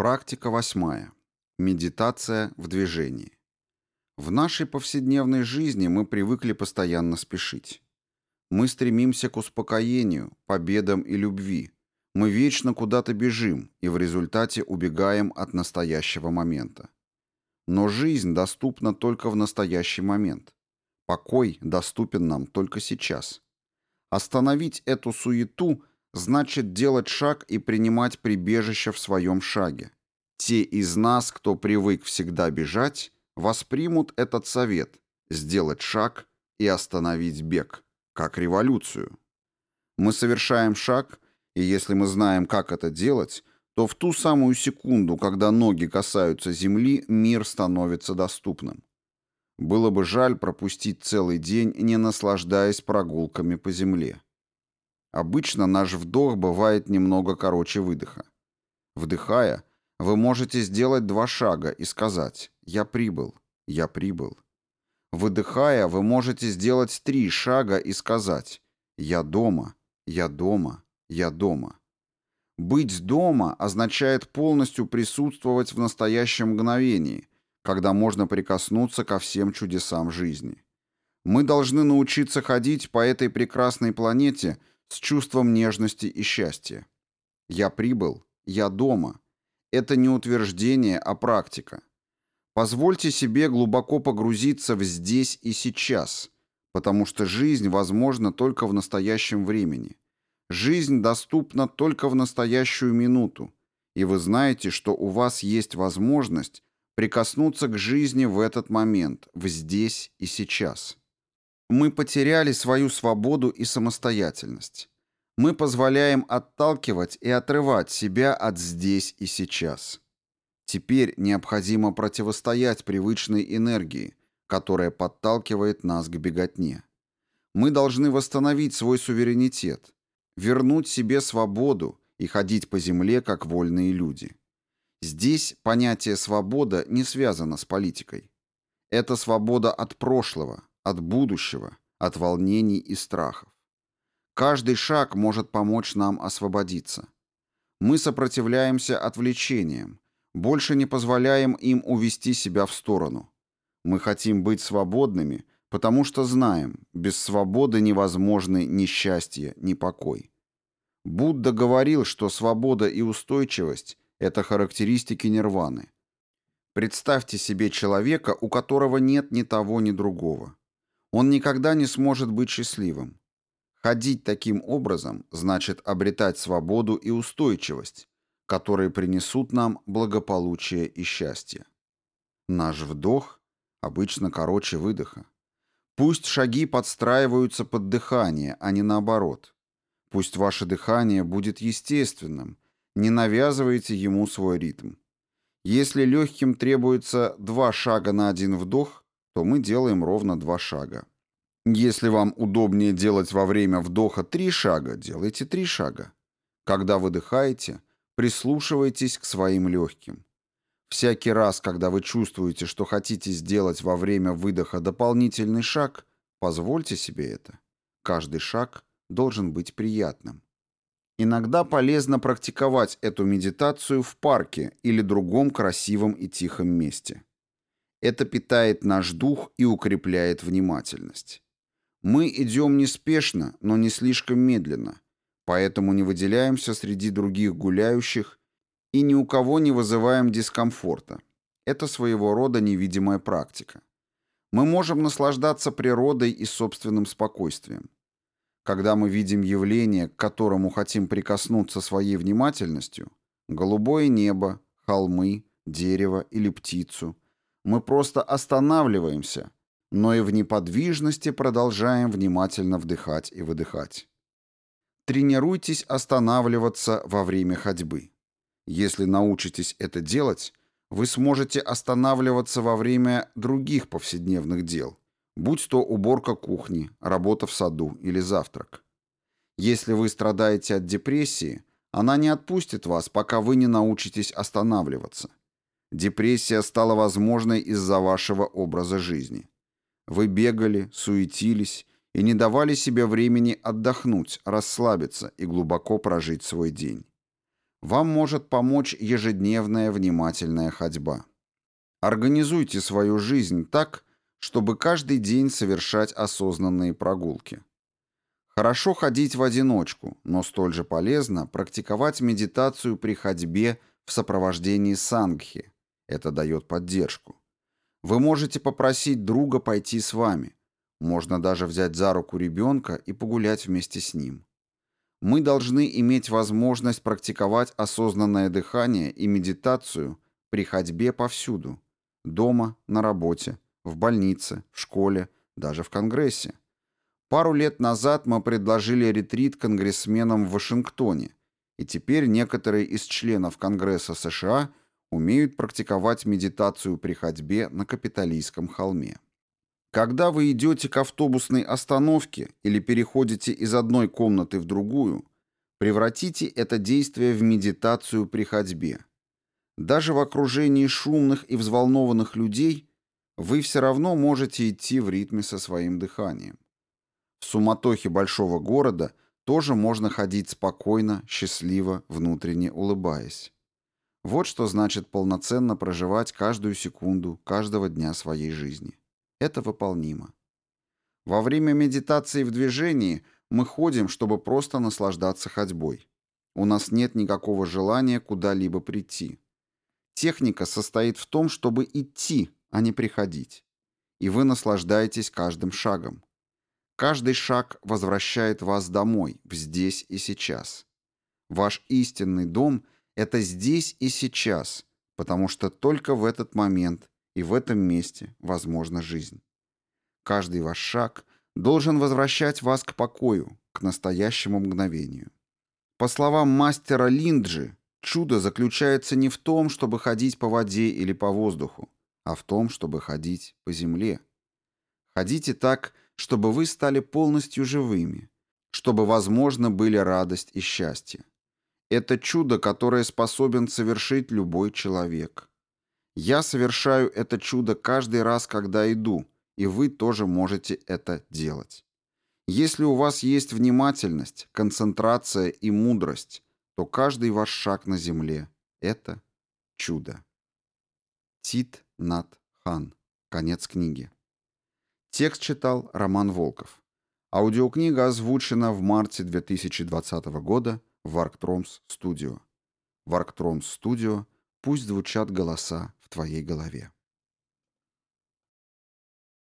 Практика восьмая. Медитация в движении. В нашей повседневной жизни мы привыкли постоянно спешить. Мы стремимся к успокоению, победам и любви. Мы вечно куда-то бежим и в результате убегаем от настоящего момента. Но жизнь доступна только в настоящий момент. Покой доступен нам только сейчас. Остановить эту суету значит делать шаг и принимать прибежище в своем шаге. Те из нас, кто привык всегда бежать, воспримут этот совет – сделать шаг и остановить бег, как революцию. Мы совершаем шаг, и если мы знаем, как это делать, то в ту самую секунду, когда ноги касаются земли, мир становится доступным. Было бы жаль пропустить целый день, не наслаждаясь прогулками по земле. Обычно наш вдох бывает немного короче выдоха. Вдыхая, вы можете сделать два шага и сказать «Я прибыл, я прибыл». Выдыхая, вы можете сделать три шага и сказать «Я дома, я дома, я дома». Быть дома означает полностью присутствовать в настоящем мгновении, когда можно прикоснуться ко всем чудесам жизни. Мы должны научиться ходить по этой прекрасной планете – с чувством нежности и счастья. Я прибыл, я дома. Это не утверждение, а практика. Позвольте себе глубоко погрузиться в здесь и сейчас, потому что жизнь возможна только в настоящем времени. Жизнь доступна только в настоящую минуту, и вы знаете, что у вас есть возможность прикоснуться к жизни в этот момент, в здесь и сейчас. Мы потеряли свою свободу и самостоятельность. Мы позволяем отталкивать и отрывать себя от здесь и сейчас. Теперь необходимо противостоять привычной энергии, которая подталкивает нас к беготне. Мы должны восстановить свой суверенитет, вернуть себе свободу и ходить по земле как вольные люди. Здесь понятие «свобода» не связано с политикой. Это свобода от прошлого, от будущего, от волнений и страхов. Каждый шаг может помочь нам освободиться. Мы сопротивляемся отвлечениям, больше не позволяем им увести себя в сторону. Мы хотим быть свободными, потому что знаем, без свободы невозможны ни счастье, ни покой. Будда говорил, что свобода и устойчивость – это характеристики нирваны. Представьте себе человека, у которого нет ни того, ни другого он никогда не сможет быть счастливым. Ходить таким образом значит обретать свободу и устойчивость, которые принесут нам благополучие и счастье. Наш вдох обычно короче выдоха. Пусть шаги подстраиваются под дыхание, а не наоборот. Пусть ваше дыхание будет естественным, не навязывайте ему свой ритм. Если легким требуется два шага на один вдох, то мы делаем ровно два шага. Если вам удобнее делать во время вдоха три шага, делайте три шага. Когда выдыхаете, прислушивайтесь к своим легким. Всякий раз, когда вы чувствуете, что хотите сделать во время выдоха дополнительный шаг, позвольте себе это. Каждый шаг должен быть приятным. Иногда полезно практиковать эту медитацию в парке или другом красивом и тихом месте. Это питает наш дух и укрепляет внимательность. Мы идем неспешно, но не слишком медленно, поэтому не выделяемся среди других гуляющих и ни у кого не вызываем дискомфорта. Это своего рода невидимая практика. Мы можем наслаждаться природой и собственным спокойствием. Когда мы видим явление, к которому хотим прикоснуться своей внимательностью, голубое небо, холмы, дерево или птицу, мы просто останавливаемся, но и в неподвижности продолжаем внимательно вдыхать и выдыхать. Тренируйтесь останавливаться во время ходьбы. Если научитесь это делать, вы сможете останавливаться во время других повседневных дел, будь то уборка кухни, работа в саду или завтрак. Если вы страдаете от депрессии, она не отпустит вас, пока вы не научитесь останавливаться. Депрессия стала возможной из-за вашего образа жизни. Вы бегали, суетились и не давали себе времени отдохнуть, расслабиться и глубоко прожить свой день. Вам может помочь ежедневная внимательная ходьба. Организуйте свою жизнь так, чтобы каждый день совершать осознанные прогулки. Хорошо ходить в одиночку, но столь же полезно практиковать медитацию при ходьбе в сопровождении сангхи. Это дает поддержку. Вы можете попросить друга пойти с вами. Можно даже взять за руку ребенка и погулять вместе с ним. Мы должны иметь возможность практиковать осознанное дыхание и медитацию при ходьбе повсюду. Дома, на работе, в больнице, в школе, даже в Конгрессе. Пару лет назад мы предложили ретрит конгрессменам в Вашингтоне, и теперь некоторые из членов Конгресса США умеют практиковать медитацию при ходьбе на Капитолийском холме. Когда вы идете к автобусной остановке или переходите из одной комнаты в другую, превратите это действие в медитацию при ходьбе. Даже в окружении шумных и взволнованных людей вы все равно можете идти в ритме со своим дыханием. В суматохе большого города тоже можно ходить спокойно, счастливо, внутренне улыбаясь. Вот что значит полноценно проживать каждую секунду каждого дня своей жизни. Это выполнимо. Во время медитации в движении мы ходим, чтобы просто наслаждаться ходьбой. У нас нет никакого желания куда-либо прийти. Техника состоит в том, чтобы идти, а не приходить. И вы наслаждаетесь каждым шагом. Каждый шаг возвращает вас домой, в здесь и сейчас. Ваш истинный дом — это здесь и сейчас, потому что только в этот момент и в этом месте возможна жизнь. Каждый ваш шаг должен возвращать вас к покою, к настоящему мгновению. По словам мастера Линджи, чудо заключается не в том, чтобы ходить по воде или по воздуху, а в том, чтобы ходить по земле. Ходите так, чтобы вы стали полностью живыми, чтобы возможно были радость и счастье. Это чудо, которое способен совершить любой человек. Я совершаю это чудо каждый раз, когда иду, и вы тоже можете это делать. Если у вас есть внимательность, концентрация и мудрость, то каждый ваш шаг на земле — это чудо. Тит Нат Хан. Конец книги. Текст читал Роман Волков. Аудиокнига озвучена в марте 2020 года в Арктромс Студио. В Арктромс Студио пусть звучат голоса в твоей голове.